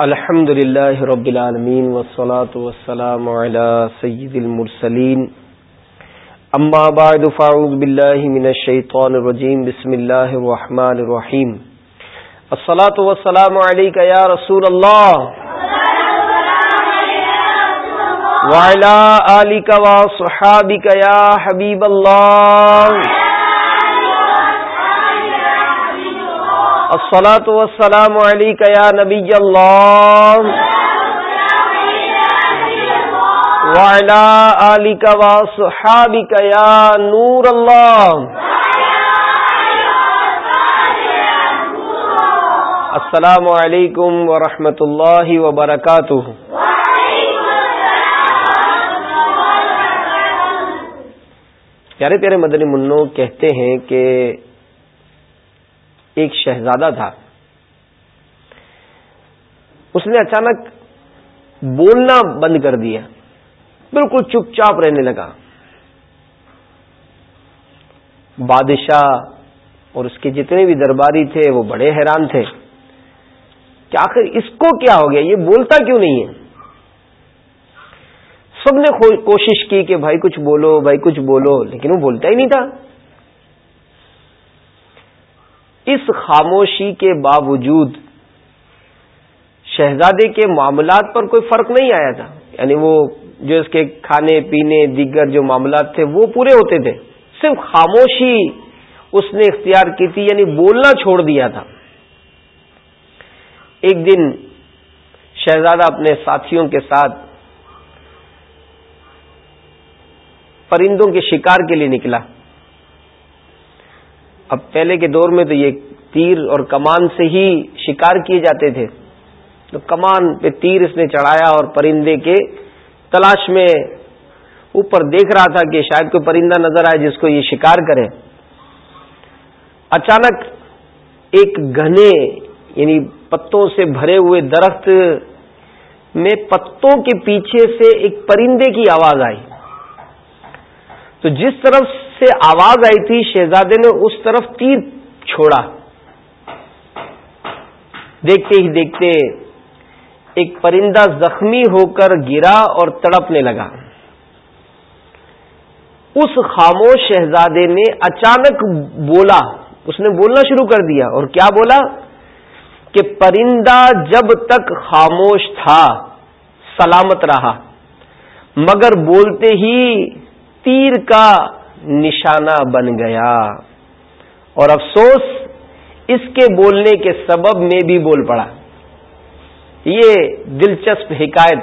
الحمد لله رب العالمين والصلاة والسلام على سيد المرسلين أما بعد فأعوذ بالله من الشيطان الرجيم بسم الله الرحمن الرحيم الصلاة والسلام عليك يا رسول الله وعلى آلك وصحابك يا حبيب الله الصلاة والسلام عليك يا نبي الله. وعلى آلك وصحابك يا نور الله. السلام علیکم ورحمۃ اللہ وبرکاتہ پیارے پیارے مدنی منو کہتے ہیں کہ ایک شہزادہ تھا۔ اس نے اچانک بولنا بند کر دیا۔ بالکل چپ چاپ رہنے لگا۔ بادشاہ اور اس کے جتنے بھی درباری تھے، وہ بڑے حیران تھے۔ کہ آخر اس کو کیا ہو گیا؟ یہ بولتا کیوں نہیں ہے؟ سب نے کوشش کی کہ بھائی کچھ بولو، بھائی کچھ بولو، لیکن وہ بولتا ہی نہیں تھا۔ اس خاموشی کے باوجود شہزادے کے معاملات پر کوئی فرق نہیں آیا تھا۔ یعنی وہ جو اس کے کھانے پینے دیگر جو معاملات تھے وہ پورے ہوتے تھے۔ صرف خاموشی اس نے اختیار کی تھی یعنی بولنا چھوڑ دیا تھا۔ ایک دن شہزادہ اپنے ساتھیوں کے ساتھ پرندوں کے شکار کے لیے نکلا۔ اب پہلے کے دور میں تو یہ تیر اور کمان سے ہی شکار کیے جاتے تھے۔ تو کمان پہ تیر اس نے چڑھایا اور پرندے کے تلاش میں اوپر دیکھ رہا تھا کہ شاید کوئی پرندہ نظر آئے جس کو یہ شکار کرے۔ اچانک ایک گھنے یعنی پتوں سے بھرے ہوئے درخت میں پتوں کے پیچھے سے ایک پرندے کی آواز آئی۔ تو جس طرف سے آواز آئی تھی، شہزادے نے اس طرف تیر چھوڑا۔ دیکھتے ہی دیکھتے ایک پرندہ زخمی ہو کر گرا اور تڑپنے لگا۔ اس خاموش شہزادے نے اچانک بولا، اس نے بولنا شروع کر دیا۔ اور کیا بولا؟ کہ پرندہ جب تک خاموش تھا، سلامت رہا۔ مگر بولتے ہی تیر کا نشانہ بن گیا۔ اور افسوس اس کے بولنے کے سبب میں بھی بول پڑا۔ یہ دلچسپ حکایت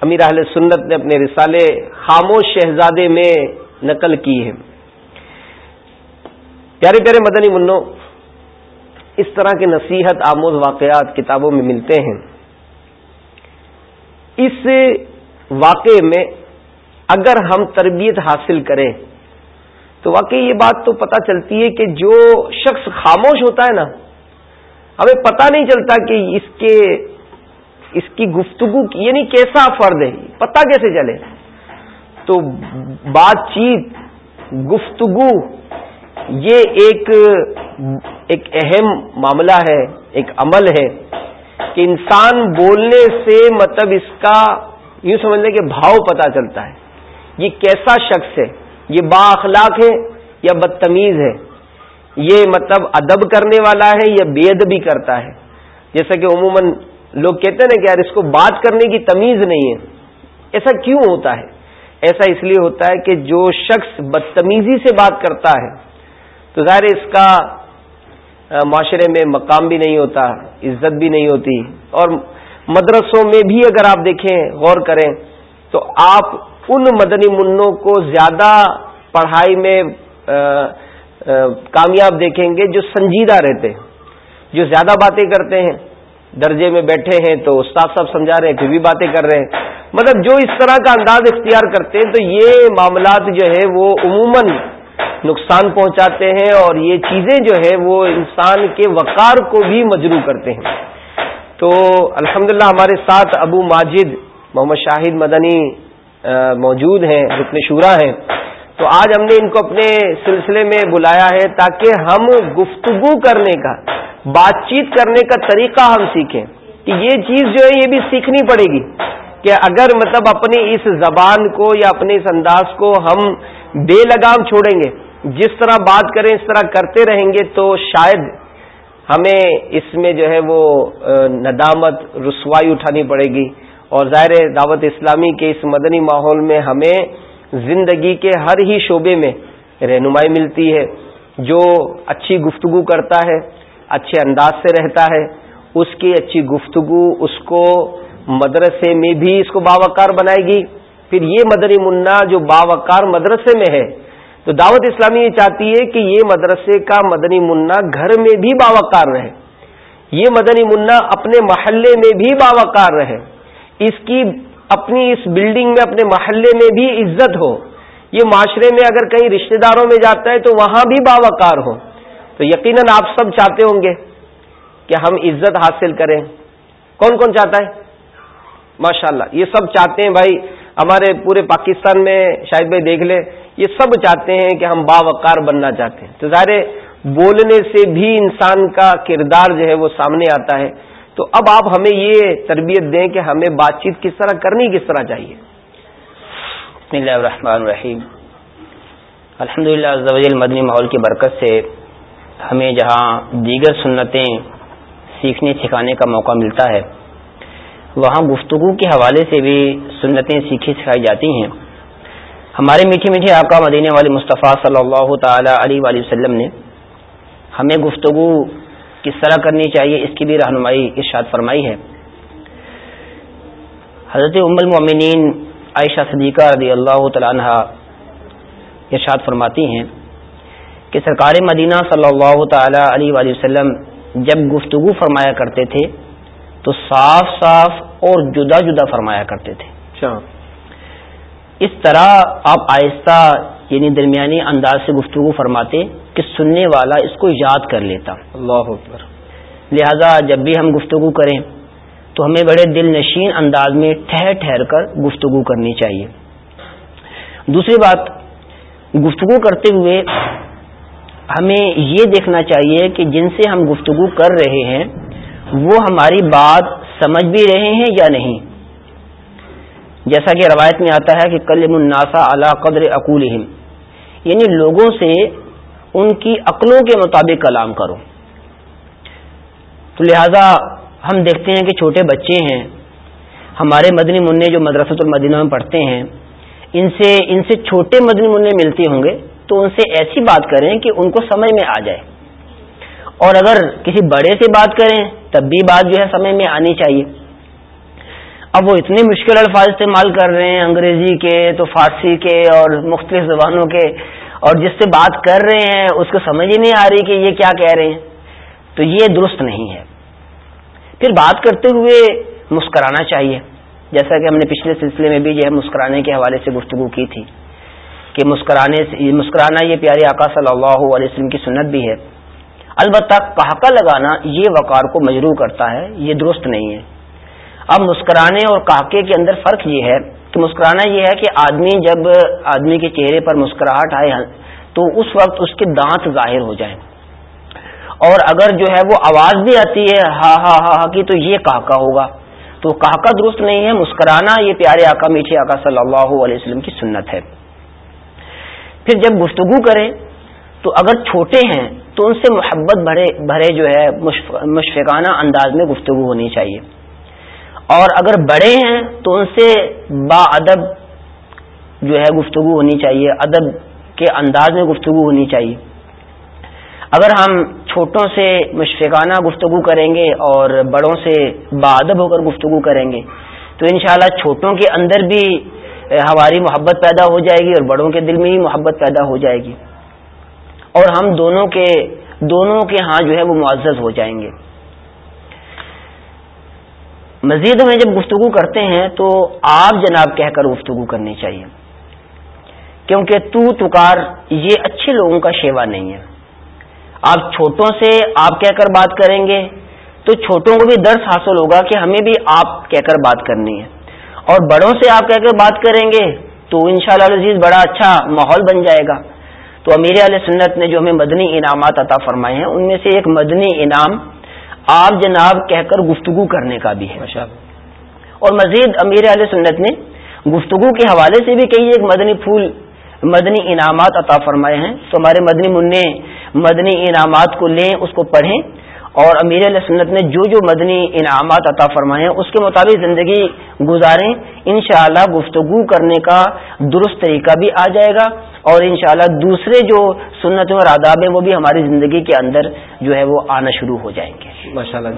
امیر اہل سنت نے اپنے رسالے خاموش شہزادے میں نقل کی ہے۔ پیارے پیارے مدنی منو اس طرح کے نصیحت آموز واقعات کتابوں میں ملتے ہیں۔ اس واقعے میں اگر ہم تربیت حاصل کریں تو واقعی یہ بات تو پتہ چلتی ہے کہ جو شخص خاموش ہوتا ہے نا، ہمیں پتہ نہیں چلتا کہ اس کے، اس کی گفتگو یعنی کیسا فرد ہے، پتہ کیسے چلے۔ تو بات چیت، گفتگو، یہ ایک ایک اہم معاملہ ہے، ایک عمل ہے کہ انسان بولنے سے مطلب اس کا یوں سمجھنے کے بھاؤ پتہ چلتا ہے۔ یہ کیسا شخص ہے؟ یہ با اخلاق ہے یا بدتمیز ہے؟ یہ مطلب ادب کرنے والا ہے یا بے ادبی کرتا ہے؟ جیسا کہ عموماً لوگ کہتے ہیں نا کہ یار اس کو بات کرنے کی تمیز نہیں ہے۔ ایسا کیوں ہوتا ہے؟ ایسا اس لیے ہوتا ہے کہ جو شخص بدتمیزی سے بات کرتا ہے، تو ظاہر اس کا معاشرے میں مقام بھی نہیں ہوتا، عزت بھی نہیں ہوتی۔ اور مدرسوں میں بھی اگر آپ دیکھیں، غور کریں، تو آپ ان مدنی منوں کو زیادہ پڑھائی میں کامیاب دیکھیں گے جو سنجیدہ رہتے ہیں، جو زیادہ باتیں کرتے ہیں، درجے میں بیٹھے ہیں تو استاد صاحب سمجھا رہے ہیں، پھر بھی باتیں کر رہے ہیں۔ مطلب جو اس طرح کا انداز اختیار کرتے ہیں تو یہ معاملات جو ہے وہ عموماً نقصان پہنچاتے ہیں اور یہ چیزیں جو ہے وہ انسان کے وقار کو بھی مجرو کرتے ہیں۔ تو الحمدللہ ہمارے ساتھ ابو ماجد، محمد شاہد مدنی موجود ہیں رکن شورا ہیں۔ تو آج ہم نے ان کو اپنے سلسلے میں بلایا ہے تاکہ ہم گفتگو کرنے کا بات چیت کرنے کا طریقہ ہم سیکھیں۔ کہ یہ چیز جو ہے، یہ بھی سیکھنی پڑے گی کہ اگر مطلب اپنی اس زبان کو یا اپنے اس انداز کو ہم بے لگام چھوڑیں گے، جس طرح بات کریں، اس طرح کرتے رہیں گے، تو شاید ہمیں اس میں جو ہے وہ ندامت، رسوائی اٹھانی پڑے گی۔ اور ظاہر دعوت اسلامی کے اس مدنی ماحول میں ہمیں زندگی کے ہر ہی شعبے میں رہنمائی ملتی ہے، جو اچھی گفتگو کرتا ہے، اچھے انداز سے رہتا ہے، اس کی اچھی گفتگو اس کو مدرسے میں بھی اس کو باوقار بنائے گی۔ پھر یہ مدنی منا جو باوقار مدرسے میں ہے، تو دعوت اسلامی یہ چاہتی ہے کہ یہ مدرسے کا مدنی منا گھر میں بھی باوقار رہے۔ یہ مدنی منا اپنے محلے میں بھی باوقار رہے۔ اس کی اپنی اس بلڈنگ میں، اپنے محلے میں بھی عزت ہو۔ یہ معاشرے میں اگر کہیں رشتہ داروں میں جاتا ہے تو وہاں بھی باوقار ہو۔ تو یقیناً آپ سب چاہتے ہوں گے کہ ہم عزت حاصل کریں۔ کون کون چاہتا ہے؟ ماشاء اللہ یہ سب چاہتے ہیں بھائی، ہمارے پورے پاکستان میں شاید بھائی دیکھ لیں یہ سب چاہتے ہیں کہ ہم باوقار بننا چاہتے ہیں۔ تو ظاہر بولنے سے بھی انسان کا کردار جو ہے وہ سامنے آتا ہے۔ تو اب آپ ہمیں یہ تربیت دیں کہ ہمیں بات چیت کس طرح کرنی کس طرح چاہیے۔ بسم اللہ الرحمن الرحیم۔ الحمد للہ مدنی ماحول کی برکت سے ہمیں جہاں دیگر سنتیں سیکھنے سکھانے کا موقع ملتا ہے، وہاں گفتگو کے حوالے سے بھی سنتیں سیکھی سکھائی جاتی ہیں۔ ہمارے میٹھے میٹھے آقا مدینے والے مصطفیٰ صلی اللہ تعالی علیہ وآلہ وسلم نے ہمیں گفتگو کس طرح کرنی چاہیے اس کی بھی رہنمائی ارشاد فرمائی ہے حضرت ام المؤمنین عائشہ صدیقہ رضی اللہ تعالیٰ عنہ ارشاد فرماتی ہیں کہ سرکار مدینہ صلی اللہ تعالی علیہ وآلہ وسلم جب گفتگو فرمایا کرتے تھے تو صاف صاف اور جدا جدا فرمایا کرتے تھے اچھا۔ اس طرح آپ آہستہ یعنی درمیانی انداز سے گفتگو فرماتے کہ سننے والا اس کو یاد کر لیتا۔ اللہ لہذا جب بھی ہم گفتگو کریں تو ہمیں بڑے دل نشین انداز میں ٹھہر ٹھہر کر گفتگو کرنی چاہیے۔ دوسری بات گفتگو کرتے ہوئے ہمیں یہ دیکھنا چاہیے کہ جن سے ہم گفتگو کر رہے ہیں وہ ہماری بات سمجھ بھی رہے ہیں یا نہیں۔ جیسا کہ روایت میں آتا ہے کہ کلم الناسا اعلی قدر اقول یعنی لوگوں سے ان کی عقلوں کے مطابق کلام کرو۔ تو لہذا ہم دیکھتے ہیں کہ چھوٹے بچے ہیں، ہمارے مدنی منع جو مدرسۃ المدینہ میں پڑھتے ہیں، ان سے ان سے چھوٹے مدنی منع ملتے ہوں گے تو ان سے ایسی بات کریں کہ ان کو سمجھ میں آ جائے۔ اور اگر کسی بڑے سے بات کریں، تب بھی بات جو ہے سمجھ میں آنی چاہیے۔ اب وہ اتنے مشکل الفاظ استعمال کر رہے ہیں انگریزی کے تو فارسی کے اور مختلف زبانوں کے اور جس سے بات کر رہے ہیں، اس کو سمجھ ہی نہیں آ رہی کہ یہ کیا کہہ رہے ہیں۔ تو یہ درست نہیں ہے۔ پھر بات کرتے ہوئے مسکرانا چاہیے۔ جیسا کہ ہم نے پچھلے سلسلے میں بھی جو ہے مسکرانے کے حوالے سے گفتگو کی تھی کہ مسکرانے سے مسکرانا یہ پیارے آقا صلی اللہ علیہ وسلم کی سنت بھی ہے۔ البتہ کہکا لگانا یہ وقار کو مجروع کرتا ہے، یہ درست نہیں ہے۔ اب مسکرانے اور کاکے کے اندر فرق یہ ہے کہ مسکرانا یہ ہے کہ آدمی جب آدمی کے چہرے پر مسکراہٹ آئے تو اس وقت اس کے دانت ظاہر ہو جائیں۔ اور اگر جو ہے وہ آواز بھی آتی ہے ہا ہا ہا ہا کی تو یہ کہکا ہوگا۔ تو کہکا درست نہیں ہے، مسکرانا یہ پیارے آقا میٹھے آقا صلی اللہ علیہ وسلم کی سنت ہے۔ پھر جب گفتگو کریں تو اگر چھوٹے ہیں تو ان سے محبت بھرے بھرے جو ہے مشفقانہ انداز میں گفتگو ہونی چاہیے۔ اور اگر بڑے ہیں تو ان سے با ادب جو ہے گفتگو ہونی چاہیے، ادب کے انداز میں گفتگو ہونی چاہیے۔ اگر ہم چھوٹوں سے مشفقانہ گفتگو کریں گے اور بڑوں سے با ادب ہو کر گفتگو کریں گے، تو انشاءاللہ چھوٹوں کے اندر بھی ہماری محبت پیدا ہو جائے گی اور بڑوں کے دل میں ہی محبت پیدا ہو جائے گی۔ اور ہم دونوں کے دونوں کے ہاں جو ہے وہ معزز ہو جائیں گے۔ مزید میں جب گفتگو کرتے ہیں تو آپ جناب کہہ کر گفتگو کرنی چاہیے۔ کیونکہ تو تکار یہ اچھے لوگوں کا شیوا نہیں ہے۔ آپ چھوٹوں سے آپ کہہ کر بات کریں گے تو چھوٹوں کو بھی درس حاصل ہوگا کہ ہمیں بھی آپ کہہ کر بات کرنی ہے۔ اور بڑوں سے آپ کہہ کر بات کریں گے تو ان شاء اللہ بڑا اچھا ماحول بن جائے گا۔ تو امیر علیہ سنت نے جو ہمیں مدنی انعامات عطا فرمائے ہیں، ان میں سے ایک مدنی انعام آپ جناب کہہ کر گفتگو کرنے کا بھی ہے۔ اور مزید امیر علیہ سنت نے گفتگو کے حوالے سے بھی کئی ایک مدنی پھول مدنی انعامات عطا فرمائے ہیں۔ تو ہمارے مدنی منع مدنی انعامات کو لیں اس کو پڑھیں۔ اور امیر علیہ سنت نے جو جو مدنی انعامات عطا فرمائے ہیں اس کے مطابق زندگی گزاریں۔ انشاءاللہ گفتگو کرنے کا درست طریقہ بھی آ جائے گا۔ اور انشاءاللہ دوسرے جو سنتیں اور آداب ہیں وہ بھی ہماری زندگی کے اندر جو ہے وہ آنا شروع ہو جائیں گے۔ ماشاء اللہ۔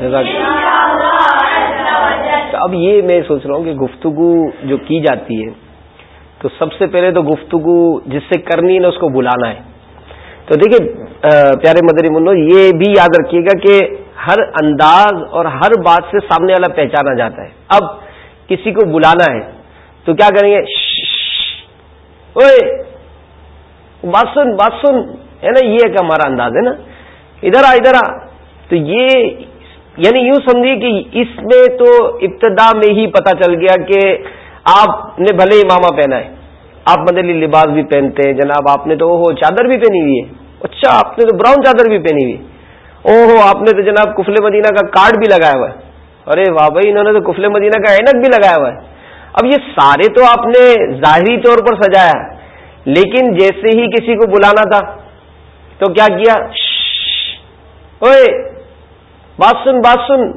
اب یہ میں سوچ رہا ہوں کہ گفتگو جو کی جاتی ہے، تو سب سے پہلے تو گفتگو جس سے کرنی ہے نا، اس کو بلانا ہے۔ تو دیکھیے پیارے مدری منو، یہ بھی یاد رکھیے گا کہ ہر انداز اور ہر بات سے سامنے والا پہچانا جاتا ہے۔ اب کسی کو بلانا ہے، تو کیا کریں گے؟ بات سن بات سن۔ ہے نا، یہ ایک ہمارا انداز ہے نا۔ ادھر آ ادھر آ۔ تو یہ یعنی یوں سمجھیے کہ اس میں تو ابتدا میں ہی پتا چل گیا کہ آپ نے بھلے امامہ پہنا ہے۔ آپ مدلی لباس بھی پہنتے ہیں، جناب آپ نے تو وہ چادر بھی پہنی ہوئی ہے۔ اچھا آپ نے تو براؤن چادر بھی پہنی ہوئی او ہو آپ نے تو جناب کفل مدینہ کا کارڈ بھی لگایا ہوا ہے۔ ارے واہ بھائی، انہوں نے تو کفل مدینہ کا اینک بھی لگایا ہوا ہے۔ اب یہ سارے تو آپ نے ظاہری طور پر سجایا لیکن جیسے ہی کسی کو بلانا تھا تو کیا کیا؟ اوے بات سن بات سن۔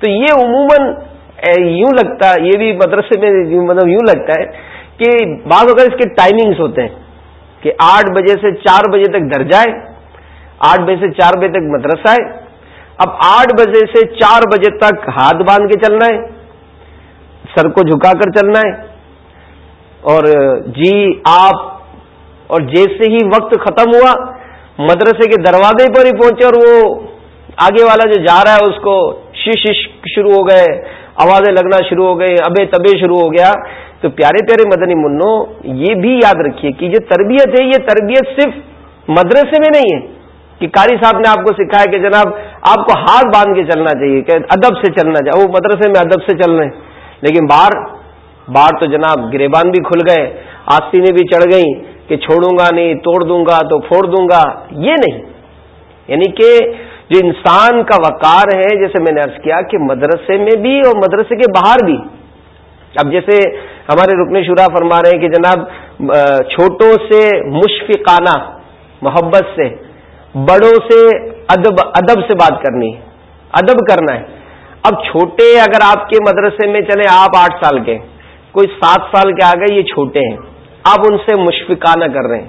تو یہ عموماً یوں لگتا یہ بھی مدرسے میں مطلب یوں لگتا ہے کہ بعض اگر اس کے ٹائمنگز ہوتے ہیں کہ آٹھ بجے سے چار بجے تک درجہ ہے، آٹھ بجے سے چار بجے تک مدرسہ ہے۔ اب آٹھ بجے سے چار بجے تک ہاتھ باندھ کے چلنا ہے، سر کو جھکا کر چلنا ہے۔ اور جی آپ، اور جیسے ہی وقت ختم ہوا، مدرسے کے دروازے پر ہی پہنچے اور وہ آگے والا جو جا رہا ہے، اس کو شش شروع ہو گئے، آوازیں لگنا شروع ہو گئی ابے تبے شروع ہو گیا۔ تو پیارے پیارے مدنی منو، یہ بھی یاد رکھیے کہ جو تربیت ہے، یہ تربیت صرف مدرسے میں نہیں ہے۔ کہ کاری صاحب نے آپ کو سکھایا کہ جناب، آپ کو ہاتھ باندھ کے چلنا چاہیے، کہ ادب سے چلنا چاہیے۔ وہ مدرسے میں ادب سے چل رہے ہیں۔ لیکن باہر باہر تو جناب گریبان بھی کھل گئے آستینیں بھی چڑھ گئیں کہ چھوڑوں گا نہیں، توڑ دوں گا تو پھوڑ دوں گا، یہ نہیں۔ یعنی کہ جو انسان کا وقار ہے، جیسے میں نے ارض کیا کہ مدرسے میں بھی اور مدرسے کے باہر بھی۔ اب جیسے ہمارے رکن شورا فرما رہے ہیں کہ جناب چھوٹوں سے مشفقانہ، محبت سے، بڑوں سے ادب ادب سے بات کرنی ادب کرنا ہے۔ اب چھوٹے اگر آپ کے مدرسے میں چلے، آپ آٹھ سال کے، کوئی سات سال کے آگے یہ چھوٹے ہیں، آپ ان سے مشفقانہ کر رہے ہیں۔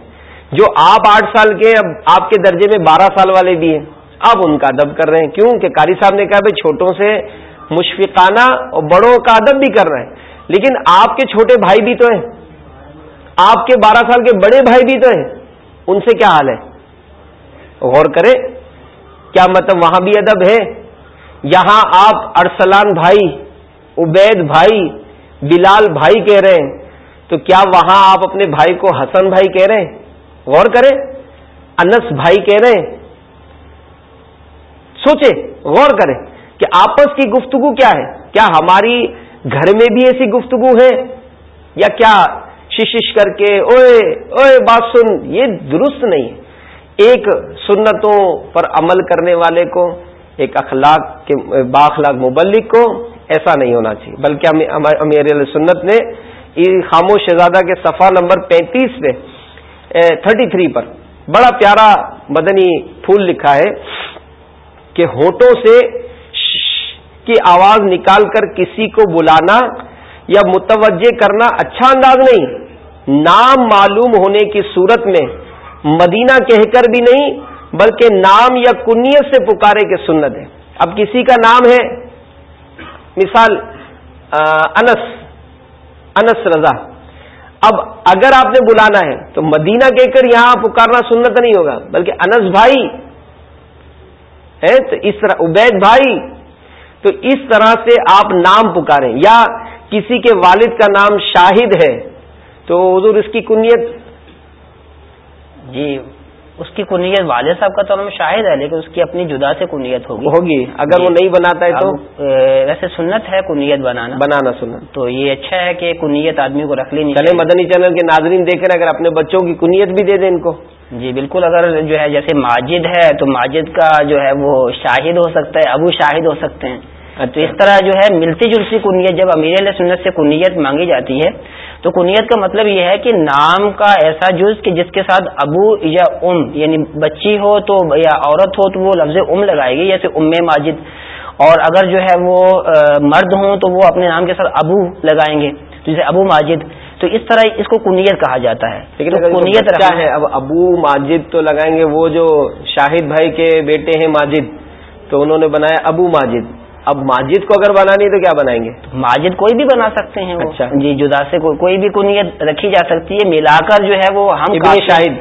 جو آپ آٹھ سال کے اب آپ کے درجے میں بارہ سال والے بھی ہیں۔ اب ان کا ادب کر رہے ہیں۔ کیوں؟ کہ کاری صاحب نے کہا بھائی چھوٹوں سے مشفقانہ اور بڑوں کا ادب بھی کر رہے ہیں۔ لیکن آپ کے چھوٹے بھائی بھی تو ہیں۔ آپ کے بارہ سال کے بڑے بھائی بھی تو ہیں۔ ان سے کیا حال ہے؟ غور کرے کیا مطلب وہاں بھی ادب ہے؟ یہاں آپ ارسلان بھائی، عبید بھائی، بلال بھائی کہہ رہے ہیں۔ تو کیا وہاں آپ اپنے بھائی کو حسن بھائی کہہ رہے ہیں؟ غور کرے انس بھائی کہہ رہے ہیں۔ سوچے، غور کریں کہ آپس کی گفتگو کیا ہے؟ کیا ہماری گھر میں بھی ایسی گفتگو ہے؟ یا کیا ششش کر کے اوے اوے بات سن، یہ درست نہیں ہے۔ ایک سنتوں پر عمل کرنے والے کو، ایک اخلاق کے باخلاق مبلک کو ایسا نہیں ہونا چاہیے۔ بلکہ امیر سنت نے خاموش شہزادہ کے صفحہ نمبر پینتیس پہ تھرٹی تھری پر بڑا پیارا مدنی پھول لکھا ہے۔ کہ ہوٹوں سے کی آواز نکال کر کسی کو بلانا یا متوجہ کرنا اچھا انداز نہیں۔ نام معلوم ہونے کی صورت میں مدینہ کہہ کر بھی نہیں، بلکہ نام یا کنیت سے پکارے کے سنت ہے اب کسی کا نام ہے، مثال انس انس رضا۔ اب اگر آپ نے بلانا ہے تو مدینہ کہہ کر یہاں پکارنا سنت نہیں ہوگا، بلکہ انس بھائی تو اس طرح عبید بھائی تو اس طرح سے آپ نام پکاریں۔ یا کسی کے والد کا نام شاہد ہے تو حضور اس کی کنیت جی اس کی کنیت والد صاحب کا تو نام شاہد ہے لیکن اس کی اپنی جدا سے کنیت ہوگی۔ ہوگی اگر وہ جی۔ نہیں بناتا ہے تو؟ ویسے سنت ہے کنیت بنانا۔ بنانا سنت۔ تو یہ اچھا ہے کہ کنیت آدمی کو رکھ لینی چلے مدنی چینل کے ناظرین دیکھیں اگر اپنے بچوں کی کنیت بھی دے دیں ان کو۔ جی بالکل اگر جو ہے جیسے ماجد ہے تو ماجد کا جو ہے وہ شاہد ہو سکتا ہے ابو شاہد ہو سکتے ہیں۔ تو اس طرح جو ہے ملتی جلتی کنیت جب امیر علیہ سنت سے کنیت مانگی جاتی ہے تو کنیت کا مطلب یہ ہے کہ نام کا ایسا جز کہ جس کے ساتھ ابو یا ام یعنی بچی ہو تو یا عورت ہو تو وہ لفظ ام لگائے گی جیسے ام ماجد۔ اور اگر جو ہے وہ مرد ہوں تو وہ اپنے نام کے ساتھ ابو لگائیں گے۔ جیسے ابو ماجد تو اس طرح اس کو کنیت کہا جاتا ہے۔ لیکن کنیت کیا ہے اب ابو ماجد تو لگائیں گے وہ جو شاہد بھائی کے بیٹے ہیں ماجد تو انہوں نے بنایا ابو ماجد۔ اب ماجد کو اگر بنانی تو کیا بنائیں گے؟ ماجد کوئی بھی بنا سکتے ہیں اچھا۔ جی جدا سے کوئی بھی کنیت رکھی جا سکتی ہے۔ ملا کر جو ہے وہ ہم شاہد۔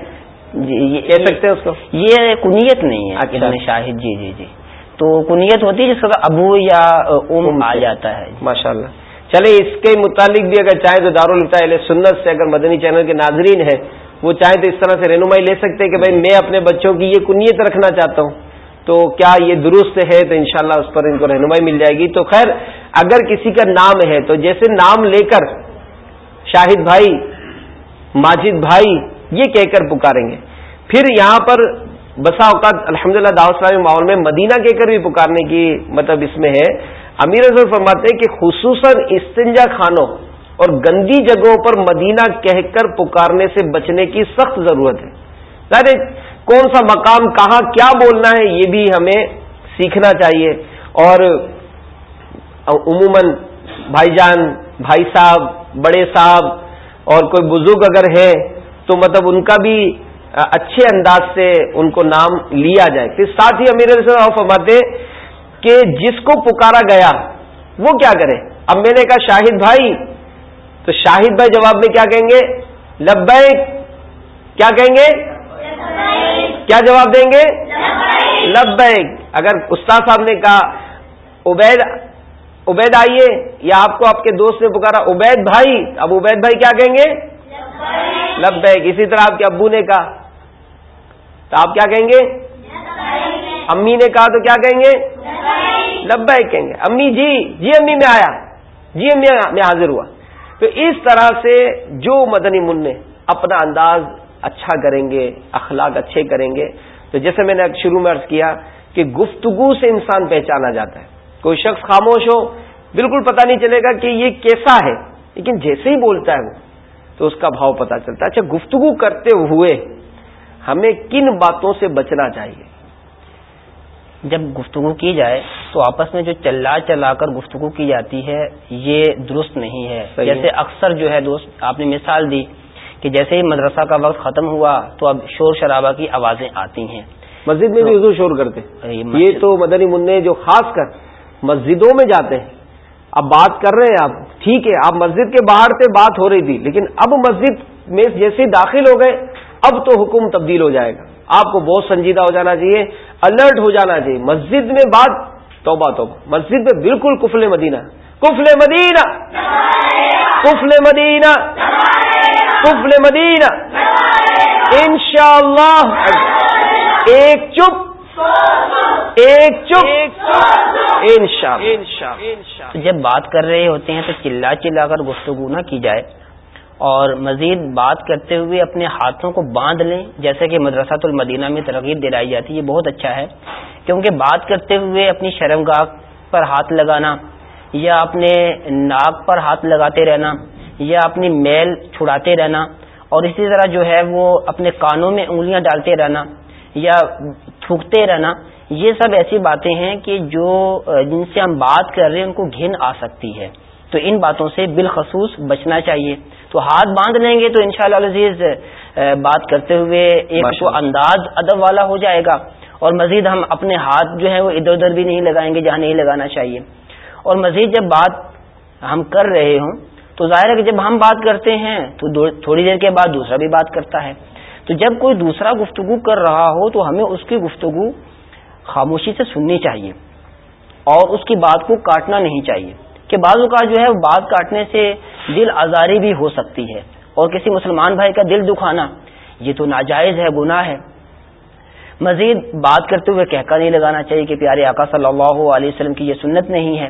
جی کہہ سکتے ہیں اس کو؟ یہ کنیت نہیں ہے اچھا۔ شاہد۔ جی جی جی۔ تو کنیت ہوتی ہے جس کا ابو یا ام آ جاتا ہے۔ ماشاء اللہ چلے، اس کے متعلق بھی اگر چاہیں تو دارالفتا علیہ سنت سے، اگر مدنی چینل کے ناظرین ہیں، وہ چاہیں تو اس طرح سے رہنمائی لے سکتے کہ بھائی میں اپنے بچوں کی یہ کنیت رکھنا چاہتا ہوں۔ تو کیا یہ درست ہے؟ تو انشاءاللہ اس پر ان کو رہنمائی مل جائے گی۔ تو خیر، اگر کسی کا نام ہے، تو جیسے نام لے کر شاہد بھائی، ماجد بھائی، یہ کہہ کر پکاریں گے۔ پھر یہاں پر بسا اوقات الحمد للہ داؤ ماحول میں مدینہ کہہ کر بھی پکارنے کی مطلب اس میں ہے۔ امیر اظہر فرماتے ہیں کہ خصوصاً استنجا خانوں اور گندی جگہوں پر مدینہ کہہ کر پکارنے سے بچنے کی سخت ضرورت ہے۔ ظاہر کون سا مقام، کہاں کیا بولنا ہے، یہ بھی ہمیں سیکھنا چاہیے۔ اور عموماً بھائی جان، بھائی صاحب، بڑے صاحب اور کوئی بزرگ اگر ہے تو مطلب ان کا بھی اچھے انداز سے ان کو نام لیا جائے۔ پھر ساتھ ہی امیر فرماتے کہ جس کو پکارا گیا، وہ کیا کرے؟ اب میں نے کہا، شاہد بھائی۔ تو شاہد بھائی جواب میں کیا کہیں گے؟ لبیک۔ کیا کہیں گے؟ کیا جواب دیں گے؟ لبیک۔ اگر استاد صاحب نے کہا، عبید عبید آئیے، یا آپ کو آپ کے دوست نے پکارا، عبید بھائی، اب عبید بھائی کیا کہیں گے؟ لبیک۔ اسی طرح آپ کے ابو نے کہا۔ تو آپ کیا کہیں گے؟ امی نے کہا تو کیا کہیں گے؟ لبا کہیں گے۔ امی جی جی امی میں آیا۔ جی امی میں حاضر ہوا۔ تو اس طرح سے جو مدنی من اپنا انداز اچھا کریں گے اخلاق اچھے کریں گے تو جیسے میں نے شروع میں عرض کیا کہ گفتگو سے انسان پہچانا جاتا ہے۔ کوئی شخص خاموش ہو بالکل پتہ نہیں چلے گا کہ یہ کیسا ہے لیکن جیسے ہی بولتا ہے وہ تو اس کا بھاؤ پتا چلتا ہے۔ اچھا گفتگو کرتے ہوئے ہمیں کن باتوں سے بچنا چاہیے؟ جب گفتگو کی جائے تو آپس میں جو چلا چلا کر گفتگو کی جاتی ہے یہ درست نہیں ہے۔ جیسے اکثر جو ہے دوست آپ نے مثال دی کہ جیسے ہی مدرسہ کا وقت ختم ہوا تو اب شور شرابہ کی آوازیں آتی ہیں۔ مسجد میں بھی حضور شور کرتے یہ تو مدنی منع جو خاص کر مسجدوں میں جاتے ہیں۔ اب بات کر رہے ہیں آپ۔ ٹھیک ہے آپ مسجد کے باہر سے بات ہو رہی تھی لیکن اب مسجد میں جیسے داخل ہو گئے اب تو حکم تبدیل ہو جائے گا۔ آپ کو بہت سنجیدہ ہو جانا چاہیے۔ الرٹ ہو جانا چاہیے۔ مسجد میں بات توبہ توبہ۔ مسجد میں بالکل کفل مدینہ۔ کفل مدینہ۔ کفل مدینہ۔ کفل مدینہ۔ انشاءاللہ۔ ایک چپ۔ ایک چپ۔ انشاءاللہ۔ جب بات کر رہے ہوتے ہیں تو چلا چلا کر گفتگو نہ کی جائے۔ اور مزید بات کرتے ہوئے اپنے ہاتھوں کو باندھ لیں جیسے کہ مدرسۃ المدینہ میں ترغیب دلائی جاتی ہے، یہ بہت اچھا ہے۔ کیونکہ بات کرتے ہوئے اپنی شرم گاہ پر ہاتھ لگانا، یا اپنے ناک پر ہاتھ لگاتے رہنا، یا اپنی میل چھڑاتے رہنا، اور اسی طرح جو ہے وہ اپنے کانوں میں انگلیاں ڈالتے رہنا، یا تھوکتے رہنا، یہ سب ایسی باتیں ہیں کہ جو، جن سے ہم بات کر رہے ہیں، ان کو گھن آ سکتی ہے۔ تو ان باتوں سے بالخصوص بچنا چاہیے۔ تو ہاتھ باندھ لیں گے تو انشاءاللہ شاء عزیز بات کرتے ہوئے ایک انداز ادب والا ہو جائے گا اور مزید ہم اپنے ہاتھ جو ہے وہ ادھر ادھر بھی نہیں لگائیں گے جہاں نہیں لگانا چاہیے۔ اور مزید جب بات ہم کر رہے ہوں تو ظاہر ہے کہ جب ہم بات کرتے ہیں تو تھوڑی دیر کے بعد دوسرا بھی بات کرتا ہے۔ تو جب کوئی دوسرا گفتگو کر رہا ہو تو ہمیں اس کی گفتگو خاموشی سے سننی چاہیے اور اس کی بات کو کاٹنا نہیں چاہیے۔ کہ بعض اوقات جو ہے بات کاٹنے سے دل آزاری بھی ہو سکتی ہے اور کسی مسلمان بھائی کا دل دکھانا یہ تو ناجائز ہے، گناہ ہے۔ مزید بات کرتے ہوئے کہکا نہیں لگانا چاہیے کہ پیارے آقا صلی اللہ علیہ وسلم کی یہ سنت نہیں ہے۔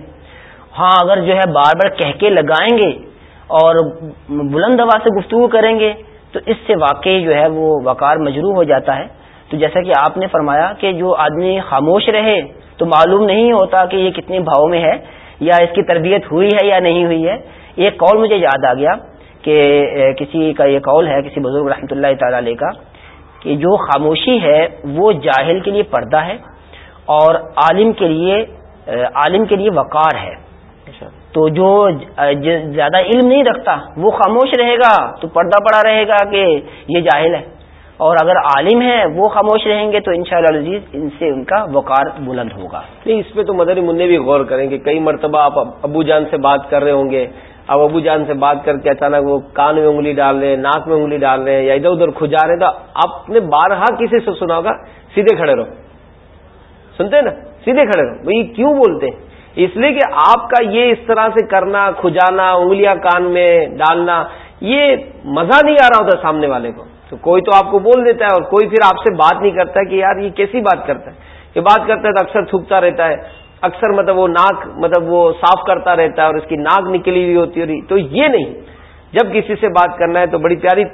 ہاں اگر جو ہے بار بار کہہ کے لگائیں گے اور بلند دوا سے گفتگو کریں گے تو اس سے واقعی جو ہے وہ وقار مجروح ہو جاتا ہے۔ تو جیسا کہ آپ نے فرمایا کہ جو آدمی خاموش رہے تو معلوم نہیں ہوتا کہ یہ کتنے بھاؤ میں ہے۔ یا اس کی تربیت ہوئی ہے یا نہیں ہوئی ہے ایک قول مجھے یاد آ گیا کہ کسی کا یہ قول ہے کسی بزرگ رحمۃ اللہ تعالی علیہ کا کہ جو خاموشی ہے وہ جاہل کے لیے پردہ ہے اور عالم کے لیے عالم کے لیے وقار ہے اچھا۔ تو جو زیادہ علم نہیں رکھتا وہ خاموش رہے گا تو پردہ پڑا رہے گا کہ یہ جاہل ہے اور اگر عالم ہے وہ خاموش رہیں گے تو ان شاء اللہ ان سے ان کا وقار بلند ہوگا۔ نہیں، اس پہ تو مدری منع بھی غور کریں کہ کئی مرتبہ آپ ابو جان سے بات کر رہے ہوں گے۔ اب ابو جان سے بات کر کے اچانک وہ کان میں انگلی ڈال رہے ہیں، ناک میں انگلی ڈال رہے ہیں یا ادھر ادھر کھجا رہے ہیں، تو آپ نے بارہا کسی سے سنا ہوگا؟ سیدھے کھڑے رہو۔ سنتے نا؟ سیدھے کھڑے رہو۔ بھائی کیوں بولتے ہیں؟ اس لیے کہ آپ کا یہ اس طرح سے کرنا، کھجانا، انگلیاں کان میں ڈالنا، یہ مزہ نہیں آ رہا ہوتا سامنے والے کو۔ تو کوئی تو آپ کو بول دیتا ہے اور کوئی پھر آپ سے بات نہیں کرتا کہ یار یہ کیسی بات کرتا ہے؟ یہ بات کرتا ہے تو اکثر تھوکتا رہتا ہے، اکثر مطلب وہ ناک مطلب وہ صاف کرتا رہتا ہے اور اس کی ناک نکلی ہوئی ہوتی ہے تو یہ نہیں۔ جب کسی سے بات کرنا ہے تو بڑی پیاری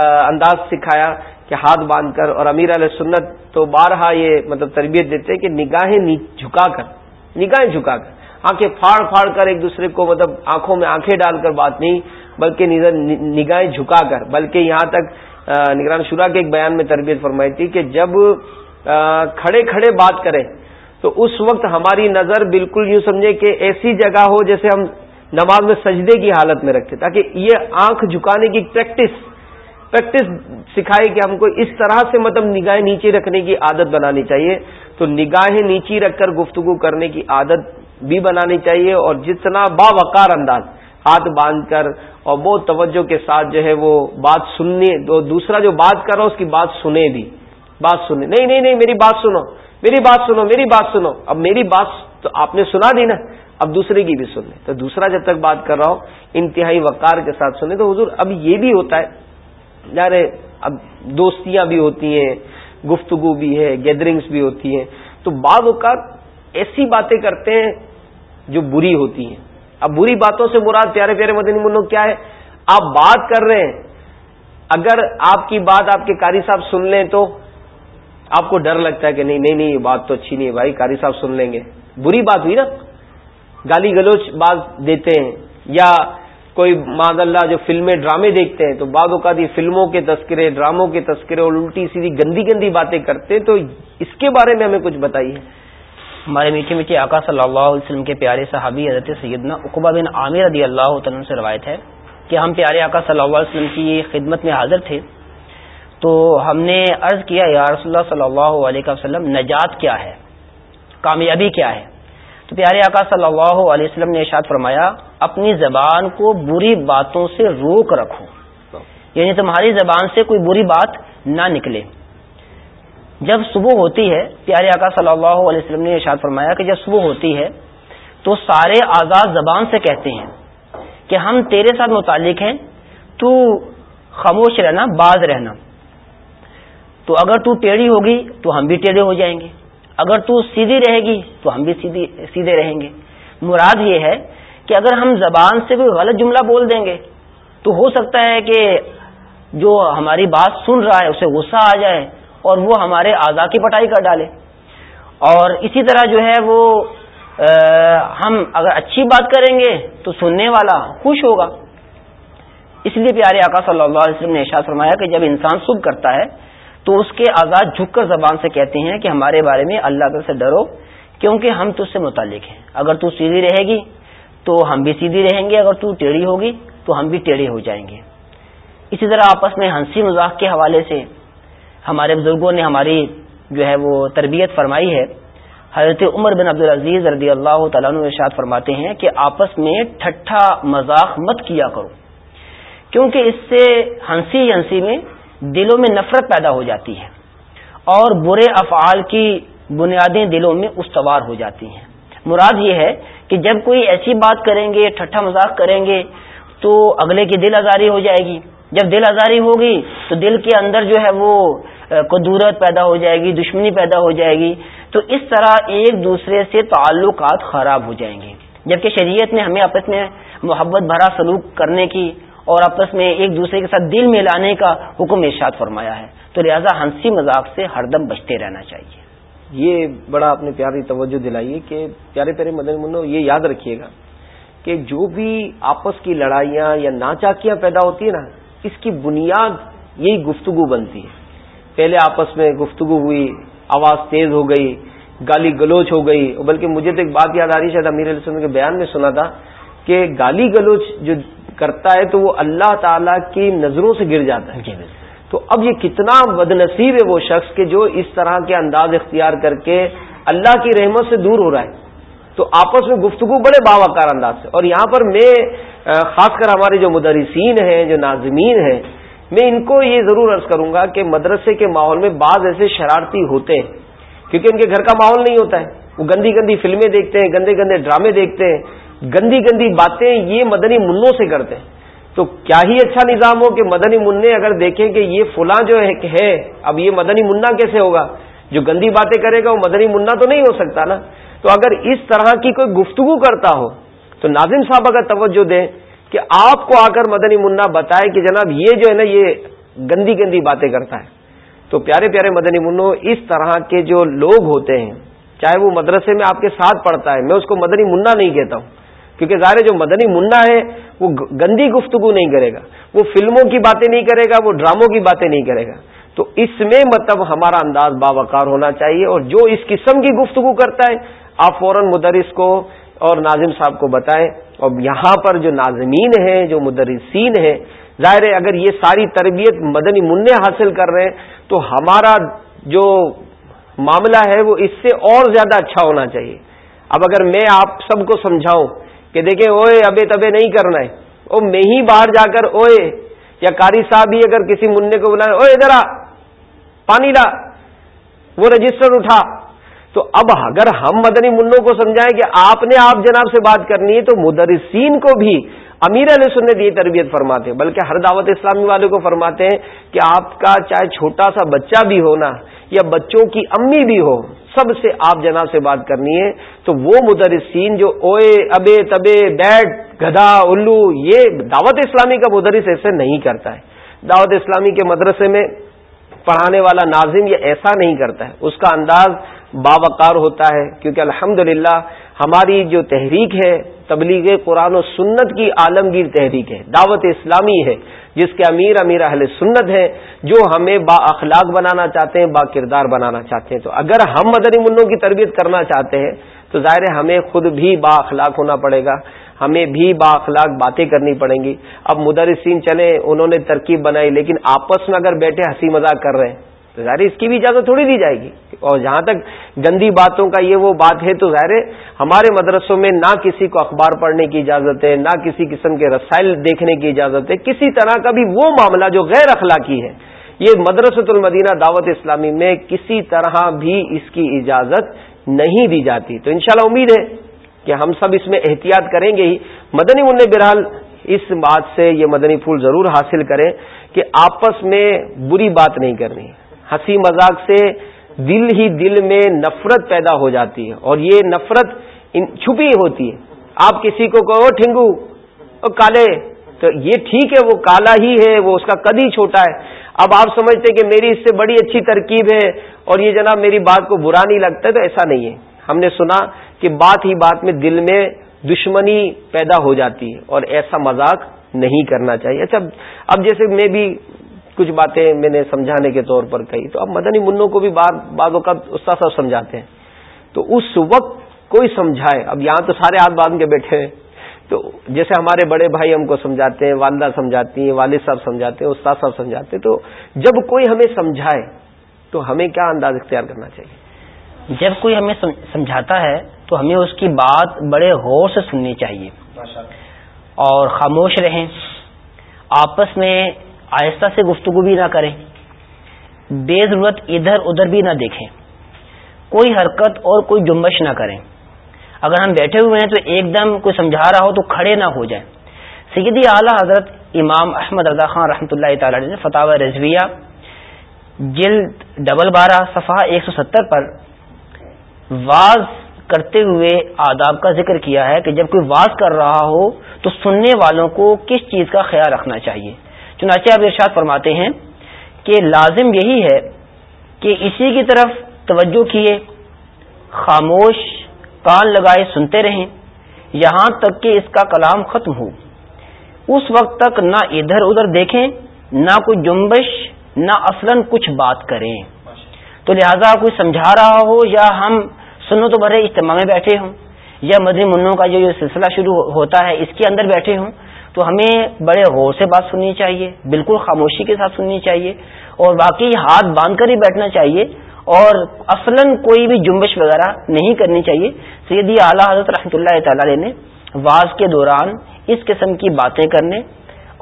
انداز سکھایا کہ ہاتھ باندھ کر اور امیر علیہ سنت تو بارہا یہ مطلب تربیت دیتے کہ نگاہیں جھکا کر، نگاہیں جھکا کر۔ آنکھیں پھاڑ پھاڑ کر ایک دوسرے کو مطلب آنکھوں میں آنکھیں ڈال کر بات نہیں، بلکہ نگاہیں جھکا کر، بلکہ یہاں تک نگران شورا کے ایک بیان میں تربیت فرمائی تھی کہ جب کھڑے کھڑے بات کریں تو اس وقت ہماری نظر بالکل یوں سمجھے کہ ایسی جگہ ہو جیسے ہم نماز میں سجدے کی حالت میں رکھتے، تاکہ یہ آنکھ جھکانے کی پریکٹس پریکٹس سکھائے کہ ہم کو اس طرح سے مطلب نگاہیں نیچے رکھنے کی عادت بنانی چاہیے۔ تو نگاہیں نیچی رکھ کر گفتگو کرنے کی عادت بھی بنانی چاہیے اور جتنا باوقار انداز ہاتھ باندھ کر اور بہت توجہ کے ساتھ جو ہے وہ بات سننے دوسرا جو بات کر رہا ہوں، اس کی بات سنے بھی۔ بات سنے۔ نہیں نہیں نہیں، میری بات سنو۔ میری بات سنو، میری بات سنو۔ اب میری بات تو آپ نے سنا دی نا۔ اب دوسرے کی بھی سن لیں تو دوسرا جب تک بات کر رہا ہوں، انتہائی وقار کے ساتھ سنیں تو حضور، اب یہ بھی ہوتا ہے۔ یار اب دوستیاں بھی ہوتی ہیں، گفتگو بھی ہے گیدرنگس بھی ہوتی ہیں۔ تو بعض اوقات ایسی باتیں کرتے ہیں جو بری ہوتی ہیں۔ اب بری باتوں سے مراد پیارے پیارے مدنی منو کیا ہے؟ آپ بات کر رہے ہیں۔ اگر آپ کی بات آپ کے قاری صاحب سن لیں تو آپ کو ڈر لگتا ہے کہ نہیں نہیں نہیں، یہ بات تو اچھی نہیں ہے بھائی کاری صاحب سن لیں گے۔ بری بات ہوئی نا؟ گالی گلوچ باز دیتے ہیں۔ یا کوئی ماد اللہ جو فلمیں، ڈرامے دیکھتے ہیں تو بعض اوقات یہ فلموں کے تذکرے، ڈراموں کے تذکرے اور الٹی سیدھی گندی گندی باتیں کرتے ہیں، تو اس کے بارے میں ہمیں کچھ بتائیے۔ ہمارے میٹھے میٹھے آقا صلی اللہ علیہ وسلم کے پیارے صحابی حضرت سیدنا اقبا بن عامر رضی اللہ تعالیٰ سے روایت ہے کہ ہم پیارے آقا صلی اللہ علیہ وسلم کی خدمت میں حاضر تھے۔ تو ہم نے عرض کیا، یا رسول اللہ صلی اللہ علیہ وسلم، نجات کیا ہے؟ کامیابی کیا ہے؟ تو پیارے آقا صلی اللہ علیہ وسلم نے ارشاد فرمایا، اپنی زبان کو بری باتوں سے روک رکھو۔ یعنی تمہاری زبان سے کوئی بری بات نہ نکلے۔ جب صبح ہوتی ہے، پیارے آقا صلی اللہ علیہ وسلم نے ارشاد فرمایا کہ جب صبح ہوتی ہے تو سارے آزاد زبان سے کہتے ہیں کہ ہم تیرے ساتھ متعلق ہیں، تو خاموش رہنا، باز رہنا۔ تو اگر تو ٹیڑھی ہوگی تو ہم بھی ٹیڑھے ہو جائیں گے۔ اگر تو سیدھی رہے گی تو ہم بھی سیدھی، سیدھے رہیں گے۔ مراد یہ ہے کہ اگر ہم زبان سے کوئی غلط جملہ بول دیں گے، تو ہو سکتا ہے کہ جو ہماری بات سن رہا ہے، اسے غصہ آ جائے۔ اور وہ ہمارے آزا کی پٹائی کر ڈالے۔ اور اسی طرح جو ہے وہ ہم اگر اچھی بات کریں گے تو سننے والا خوش ہوگا۔ اس لیے پیارے آقا صلی اللہ علیہ وسلم نے احساس فرمایا کہ جب انسان صبح کرتا ہے تو اس کے آزاد جھک کر زبان سے کہتے ہیں کہ ہمارے بارے میں اللہ سے ڈرو، کیونکہ ہم تو اس سے متعلق ہیں۔ اگر تو سیدھی رہے گی تو ہم بھی سیدھی رہیں گے، اگر تو ٹیڑھی ہوگی تو ہم بھی ٹیڑھے ہو جائیں گے۔ اسی طرح آپس میں ہنسی مذاق کے حوالے سے ہمارے بزرگوں نے ہماری جو ہے وہ تربیت فرمائی ہے، حضرت عمر بن عبدالعزیز رضی اللہ تعالیٰ ارشاد فرماتے ہیں کہ آپس میں ٹھٹھا مذاق مت کیا کرو، کیونکہ اس سے ہنسی ہنسی میں دلوں میں نفرت پیدا ہو جاتی ہے اور برے افعال کی بنیادیں دلوں میں استوار ہو جاتی ہیں۔ مراد یہ ہے کہ جب کوئی ایسی بات کریں گے، ٹھٹھا مذاق کریں گے، تو اگلے کی دل آزاری ہو جائے گی۔ جب دل آزاری ہوگی تو دل کے اندر جو ہے وہ قدورت پیدا ہو جائے گی، دشمنی پیدا ہو جائے گی۔ تو اس طرح ایک دوسرے سے تعلقات خراب ہو جائیں گے۔ جبکہ شریعت نے ہمیں آپس میں محبت بھرا سلوک کرنے کی اور آپس میں ایک دوسرے کے ساتھ دل میں لانے کا حکم ارشاد فرمایا ہے۔ تو لہٰذا ہنسی مذاق سے ہر دم بچتے رہنا چاہیے۔ یہ بڑا آپ نے پیاری توجہ دلائی ہے کہ پیارے پیارے مدن منو، یہ یاد رکھیے گا کہ جو بھی آپس کی لڑائیاں یا ناچاکیاں پیدا ہوتی ہیں نا اس کی بنیاد یہی گفتگو بنتی ہے۔ پہلے آپس میں گفتگو ہوئی آواز تیز ہو گئی گالی گلوچ ہو گئی بلکہ مجھے تو ایک بات یاد آ رہی شاید امیر علیہ وسلم کے بیان میں سنا تھا کہ گالی گلوچ جو کرتا ہے تو وہ اللہ تعالی کی نظروں سے گر جاتا ہے۔ جی، تو اب یہ کتنا بد نصیب ہے وہ شخص کہ جو اس طرح کے انداز اختیار کر کے اللہ کی رحمت سے دور ہو رہا ہے۔ تو آپس میں گفتگو بڑے باوقار انداز سے۔ اور یہاں پر میں خاص کر ہمارے جو مدرسین ہیں، جو ناظمین ہیں، میں ان کو یہ ضرور عرض کروں گا کہ مدرسے کے ماحول میں بعض ایسے شرارتی ہوتے ہیں، کیونکہ ان کے گھر کا ماحول نہیں ہوتا ہے۔ وہ گندی گندی فلمیں دیکھتے ہیں، گندے گندے ڈرامے دیکھتے ہیں، گندی گندی باتیں یہ مدنی منوں سے کرتے ہیں۔ تو کیا ہی اچھا نظام ہو کہ مدنی منع اگر دیکھیں کہ یہ فلاں جو ہے اب یہ مدنی منا کیسے ہوگا؟ جو گندی باتیں کرے گا، وہ مدنی منا تو نہیں ہو سکتا نا۔ تو اگر اس طرح کی کوئی گفتگو کرتا ہو تو ناظم صاحب اگر توجہ دیں کہ آپ کو آ کر مدنی منا بتائے کہ جناب یہ جو ہے نا یہ گندی گندی باتیں کرتا ہے۔ تو پیارے پیارے مدنی منو، اس طرح کے جو لوگ ہوتے ہیں، چاہے وہ مدرسے میں آپ کے ساتھ پڑھتا ہے، میں اس کو مدنی منا نہیں کہتا ہوں۔ کیونکہ ظاہر جو مدنی منا ہے، وہ گندی گفتگو نہیں کرے گا۔ وہ فلموں کی باتیں نہیں کرے گا، وہ ڈراموں کی باتیں نہیں کرے گا۔ تو اس میں مطلب ہمارا انداز باوقار ہونا چاہیے اور جو اس قسم کی گفتگو کرتا ہے، آپ فوراً مدرس کو اور ناظم صاحب کو بتائیں۔ اور یہاں پر جو ناظمین ہیں، جو مدرسین ہیں، ظاہر ہے اگر یہ ساری تربیت مدنی منع حاصل کر رہے ہیں، تو ہمارا جو معاملہ ہے، وہ اس سے اور زیادہ اچھا ہونا چاہیے۔ اب اگر میں آپ سب کو سمجھاؤں کہ دیکھیں، اوئے ابے تبے نہیں کرنا ہے۔ او میں ہی باہر جا کر اوئے، یا کاری صاحب ہی اگر کسی منع کو بلائے اوے ادھر آ، پانی لا۔ وہ رجسٹر اٹھا۔ تو اب اگر ہم مدنی منوں کو سمجھائیں کہ آپ نے آپ جناب سے بات کرنی ہے تو مدرسین کو بھی امیر علیہ سنت یہ تربیت فرماتے ہیں، بلکہ ہر دعوت اسلامی والے کو فرماتے ہیں کہ آپ کا چاہے چھوٹا سا بچہ بھی ہونا یا بچوں کی امی بھی ہو، سب سے آپ جناب سے بات کرنی ہے۔ تو وہ مدرسین جو اوے ابے، تبے بیٹ گدھا، الو، یہ دعوت اسلامی کا مدرس ایسے نہیں کرتا ہے۔ دعوت اسلامی کے مدرسے میں پڑھانے والا ناظم یہ ایسا نہیں کرتا ہے۔ اس کا انداز باوقار ہوتا ہے، کیونکہ الحمد ہماری جو تحریک ہے، تبلیغ قرآن و سنت کی عالمگیر تحریک ہے، دعوت اسلامی ہے، جس کے امیر امیر اہل سنت ہیں، جو ہمیں با اخلاق بنانا چاہتے ہیں، با کردار بنانا چاہتے ہیں۔ تو اگر ہم مدنی منوں کی تربیت کرنا چاہتے ہیں، تو ظاہر ہمیں خود بھی با اخلاق ہونا پڑے گا، ہمیں بھی با اخلاق باتیں کرنی پڑیں گی۔ اب مدرسین چلے انہوں نے ترکیب بنائی، لیکن آپس میں اگر بیٹھے ہنسی مذاق کر رہے ہیں تو ظاہر اس کی بھی اجازت تھوڑی دی جائے گی۔ اور جہاں تک گندی باتوں کا یہ وہ بات ہے تو ظاہر ہمارے مدرسوں میں نہ کسی کو اخبار پڑھنے کی اجازت ہے، نہ کسی قسم کے رسائل دیکھنے کی اجازت ہے۔ کسی طرح کا بھی وہ معاملہ جو غیر اخلاقی ہے، یہ مدرسۃ المدینہ دعوت اسلامی میں کسی طرح بھی اس کی اجازت نہیں دی جاتی۔ تو انشاءاللہ امید ہے کہ ہم سب اس میں احتیاط کریں گے ہی۔ مدنی منع بہرحال اس بات سے یہ مدنی پھول ضرور حاصل کریں کہ آپس میں بری بات نہیں کرنی۔ ہنسی مذاق سے دل ہی دل میں نفرت پیدا ہو جاتی ہے اور یہ نفرت چھپی ہوتی ہے۔ آپ کسی کو کہو ٹھنگو کالے، تو یہ ٹھیک ہے، وہ کالا ہی ہے، وہ اس کا قد ہی چھوٹا ہے۔ اب آپ سمجھتے کہ میری اس سے بڑی اچھی ترکیب ہے اور یہ جناب میری بات کو برا نہیں لگتا ہے تو ایسا نہیں ہے۔ ہم نے سنا کہ بات ہی بات میں دل میں دشمنی پیدا ہو جاتی ہے اور ایسا مذاق نہیں کرنا چاہیے۔ اچھا اب جیسے میں بھی کچھ باتیں میں نے سمجھانے کے طور پر کہی۔ تو اب مدنی منوں کو بھی بعض اوقات استاد صاحب سمجھاتے ہیں۔ تو اس وقت کوئی سمجھائے۔ اب یہاں تو سارے ہاتھ باندھ کے بیٹھے ہیں۔ تو جیسے ہمارے بڑے بھائی ہم کو سمجھاتے ہیں والدہ سمجھاتی ہیں والد صاحب سمجھاتے ہیں استاد صاحب سمجھاتے ہیں۔ تو جب کوئی ہمیں سمجھائے تو ہمیں کیا انداز اختیار کرنا چاہیے؟ جب کوئی ہمیں سمجھاتا ہے تو ہمیں اس کی بات بڑے غور سے سننی چاہیے۔ اور خاموش رہیں۔ آپس میں آہستہ سے گفتگو بھی نہ کریں۔ بے ضرورت ادھر ادھر بھی نہ دیکھیں۔ کوئی حرکت اور کوئی جمبش نہ کریں۔ اگر ہم بیٹھے ہوئے ہیں تو ایک دم کوئی سمجھا رہا ہو تو کھڑے نہ ہو جائیں۔ سیدی اعلیٰ حضرت امام احمد رضا خان رحمۃ اللہ تعالی نے فتح رضویہ جلد ڈبل بارہ صفحہ ایک سو ستر پر واز کرتے ہوئے آداب کا ذکر کیا ہے کہ جب کوئی واز کر رہا ہو تو سننے والوں کو کس چیز کا خیال رکھنا چاہیے؟ چنانچہ آپ ارشاد فرماتے ہیں کہ لازم یہی ہے کہ اسی کی طرف توجہ کیے، خاموش کان لگائے سنتے رہیں، یہاں تک کہ اس کا کلام ختم ہو۔ اس وقت تک نہ ادھر ادھر دیکھیں، نہ کوئی جنبش، نہ اصلاً کچھ بات کریں۔ تو لہذا کوئی سمجھا رہا ہو یا ہم سنو تو بھرے اجتماع میں بیٹھے ہوں، یا مدنی منوں کا جو سلسلہ شروع ہوتا ہے، اس کے اندر بیٹھے ہوں تو ہمیں بڑے غور سے بات سننی چاہیے، بالکل خاموشی کے ساتھ سننی چاہیے اور واقعی ہاتھ باندھ کر ہی بیٹھنا چاہیے اور اصلاً کوئی بھی جنبش وغیرہ نہیں کرنی چاہیے۔ سیدی اعلیٰ حضرت رحمۃ اللہ تعالی نے واز کے دوران اس قسم کی باتیں کرنے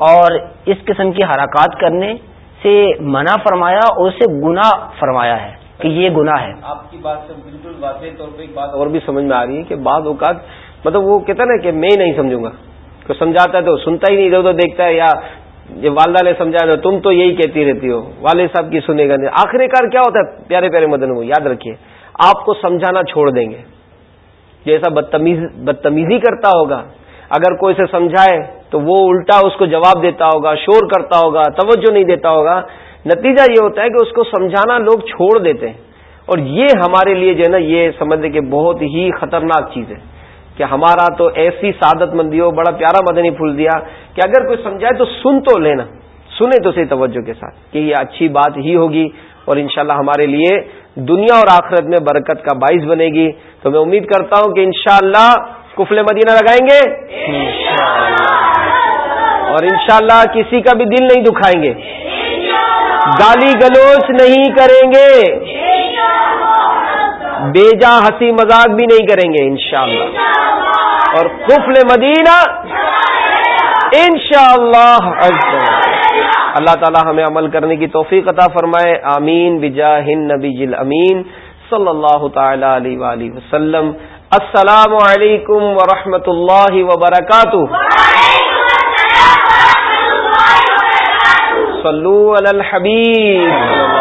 اور اس قسم کی حرکات کرنے سے منع فرمایا اور اسے گناہ فرمایا ہے کہ یہ گناہ ہے۔ آپ کی بات سے بالکل واضح طور پہ ایک بات اور بھی سمجھ میں آ رہی ہے کہ بعض اوقات مطلب وہ کہتا نا کہ میں نہیں سمجھوں گا۔ کوئی سمجھاتا ہے تو سنتا ہی نہیں، ادھر ادھر دیکھتا ہے، یا یہ والدہ نے سمجھایا تو تم تو یہی کہتی رہتی ہو، والد صاحب کی سنے گا نہیں۔ آخری کار کیا ہوتا ہے، پیارے پیارے مدن کو یاد رکھیے، آپ کو سمجھانا چھوڑ دیں گے۔ جیسا بدتمیز، بدتمیزی کرتا ہوگا، اگر کوئی سے سمجھائے تو وہ الٹا اس کو جواب دیتا ہوگا، شور کرتا ہوگا، توجہ نہیں دیتا ہوگا۔ نتیجہ یہ ہوتا ہے کہ اس کو سمجھانا لوگ چھوڑ دیتے ہیں۔ اور یہ ہمارے لیے جو ہے نا، یہ سمجھتے کہ بہت ہی خطرناک چیز ہے۔ کہ ہمارا تو ایسی سعادت مندی ہو بڑا پیارا مدنی پھول دیا کہ اگر کوئی سمجھائے تو سن تو لینا۔ سنے تو صحیح توجہ کے ساتھ کہ یہ اچھی بات ہی ہوگی اور انشاءاللہ ہمارے لیے دنیا اور آخرت میں برکت کا باعث بنے گی۔ تو میں امید کرتا ہوں کہ انشاءاللہ اللہ کفل مدینہ لگائیں گے۔ اور انشاءاللہ کسی کا بھی دل نہیں دکھائیں گے۔ گالی گلوچ نہیں کریں گے۔ بے جا ہنسی مذاق بھی نہیں کریں گے انشاءاللہ۔ اور کفل مدینہ انشاءاللہ اللہ اللہ تعالی ہمیں عمل کرنے کی توفیق عطا فرمائے۔ آمین۔ بجا ہند نبی جل امین صلی اللہ تعالی علیہ وآلہ وسلم۔ السلام علیکم ورحمۃ اللہ وبرکاتہ۔ صلو علی الحبیب۔